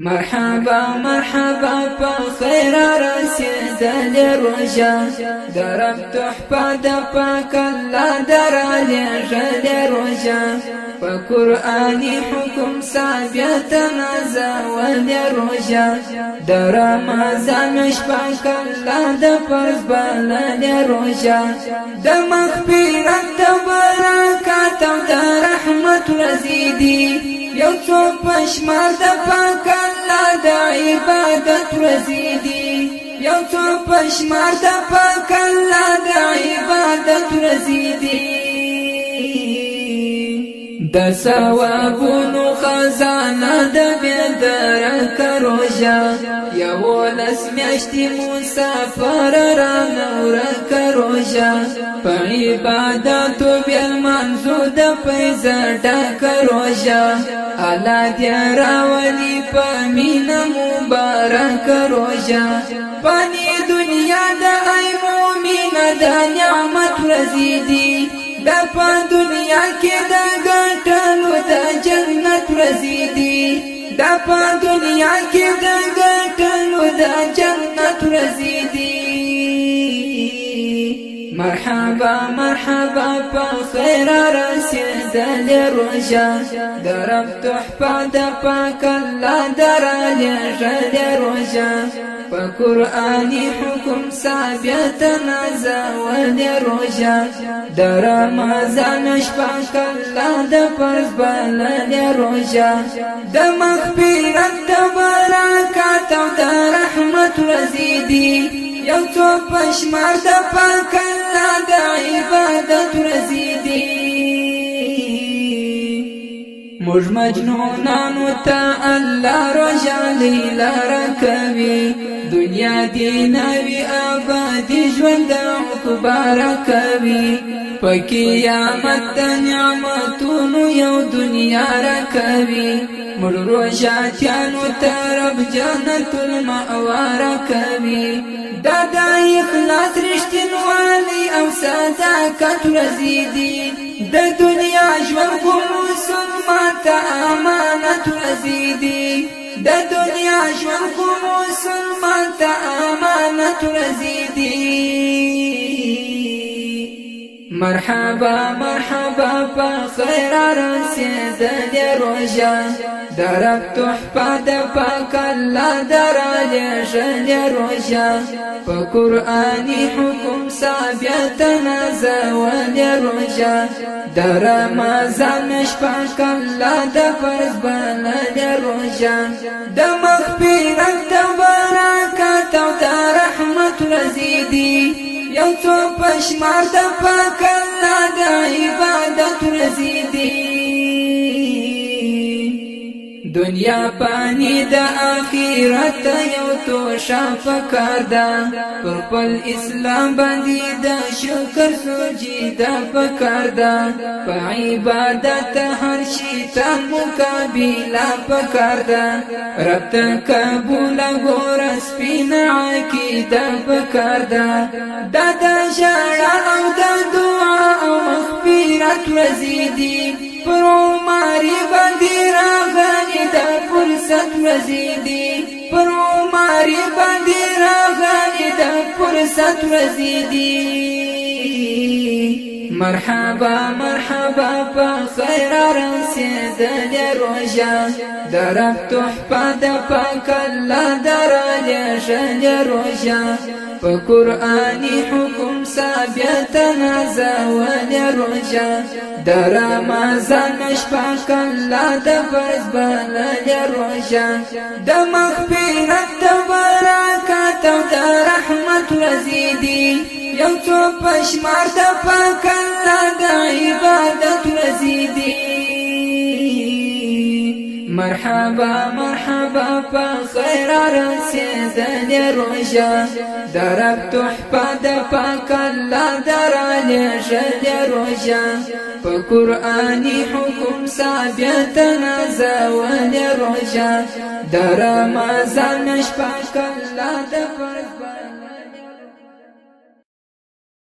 مرحبا مرحبا په خیر رسیدل روژه. درب تحفه د الله درالې ژلې روژه. په قرآني حکم ثابت نازول روژه. د رمضان شپه الله د فرض بلل روژه. د مغفرت برکات رحمت رزيدي یو څو پښمار د پاک الله د عبادت رزيدي یو څو پښمار د پاک الله د عبادت رزيدي د ثوابونو خزانه د بدر کروجا یو لس میاشتې مسافر را نور کروجا په عبادت بیل منزو د پیزا ډک روجا الله دې راولي په مینا مبارک روجا پانی دنیا د ای مؤمن د نعمت رزيدي د په دنیا کې د ګټلو د جنت رزيدي د په دنیا کې د ګټلو د جنت رزيدي مرحبا مرحبا په خیر رسیدل روژه. درب تحفه د پاک الله درالې ژلې روژه. په قرآني حکم ثابت نازول روژه. د رمضان شپه الله د فرض بلل روژه. د مغفرت د رزيدي یو څو پښمار د الله د عبادت رزيدي موږ مجنونانو ته الله رجالي لار کوي دنیا دی نوی آبادی ژوند عقبار کوي په قیامت نعمتونو یو دنیا را کوي مړ روژاتیانو ته رب جنت المأوار کوي دا د اخلاص رښتینوالي أو صداقت رزيدي د دنیا ژوند کوم مسلمان ته امانت رزيدي د دنیا ژوند کوم مسلمان ته امانت مرحبا مرحبا په خیر رسیدل روژه درب تحفه د پاک الله درالې ژلې روژه. په قرآني حکم ثابت نازول روژه. د رمضان شپه الله د فرض بلل روژه. د مغفرت د برکات أو د رحمت رزيدي یو څو پښمار د پاک الله رزيدي دنیا پانی د اخرت یو تو شاف کردا پر پل اسلام باندې د شکر سجدا پکاردا په عبادت هر شي ته مقابله پکاردا رب ته قبول ګور سپین عقیده پکاردا د د ژړا او د مغفرت رزيدي پر عمر باندې راغلی د فرصت رزيدي پر عمر باندې راغلی د فرصت مرحبا مرحبا په خیر رسیدل روژه. درب تحفه د پاک الله درالې ژلې روژه. په قرآني حکم ثابت نازول روژه د رمضان شپه الله د فرض بلل روژه د مغفرت د برکات او د رحمت رزيدي یو څو پښمار د پاک الله د عبادت مرحبا مرحبا په خیر رسیدل روژه. درب تحفه د پاک الله درالې ژلې روژه. په قرآني حکم ثابت نازول روژه. د رمضان شپه الله د فرض